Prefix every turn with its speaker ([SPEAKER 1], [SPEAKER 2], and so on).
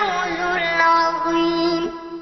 [SPEAKER 1] هو الفوز العظيم